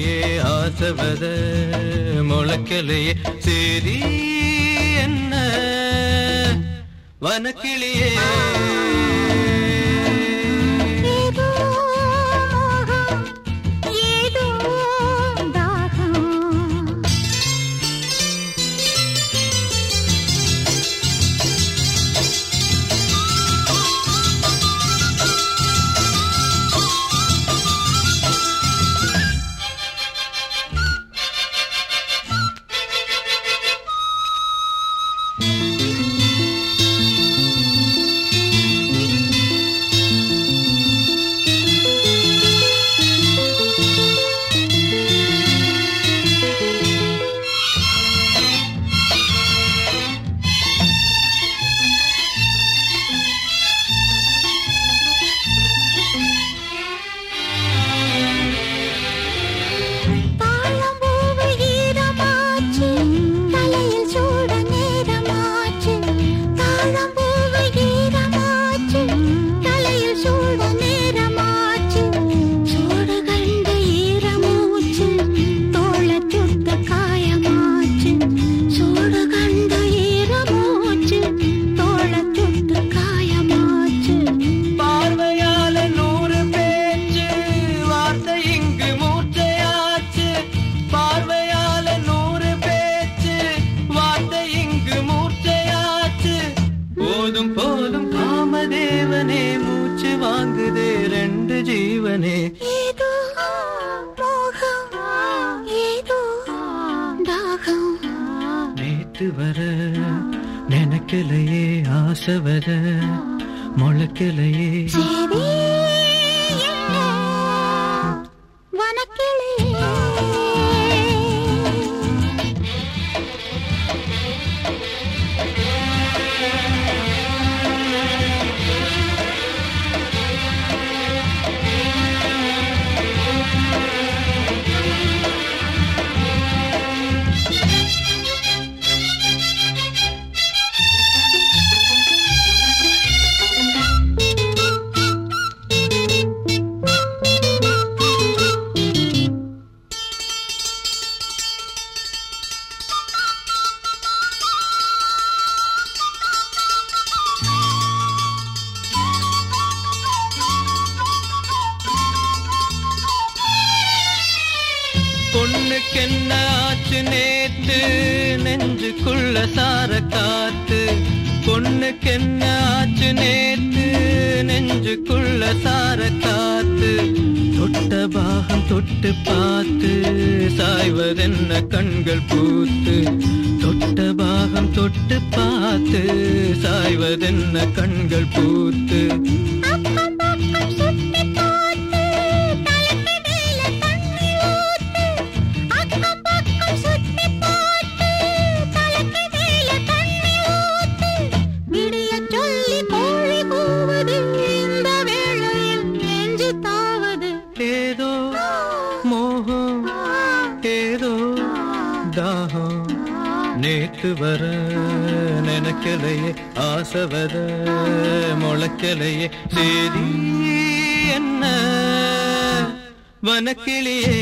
முளைக்கலையே ஆசவத முளைக்கலையே சரி என்ன? வனக்கிளியே. போதும் போதும் காமதேவனே மூச்சு வாங்குதே ரெண்டு ஜீவனே. நேத்து வர நினைக்கலையே ஆசை வர முளைக்கலையே. சரி நேத்து நெஞ்சுக்குள்ள சார காத்து பொண்ணுக்கென்ன ஆச்சு நேத்து நெஞ்சுக்குள்ள சார காத்து. தொட்ட பாகம் தொட்டு பார்த்து சாய்வதென்ன கண்கள் பூத்து. தொட்ட பாகம் தொட்டு பார்த்து சாய்வதென்ன கண்கள் பூத்து. நேத்து வர நினைக்கலையே ஆசை வர முளைக்கலையே சரி என்ன வனக்கிளியே.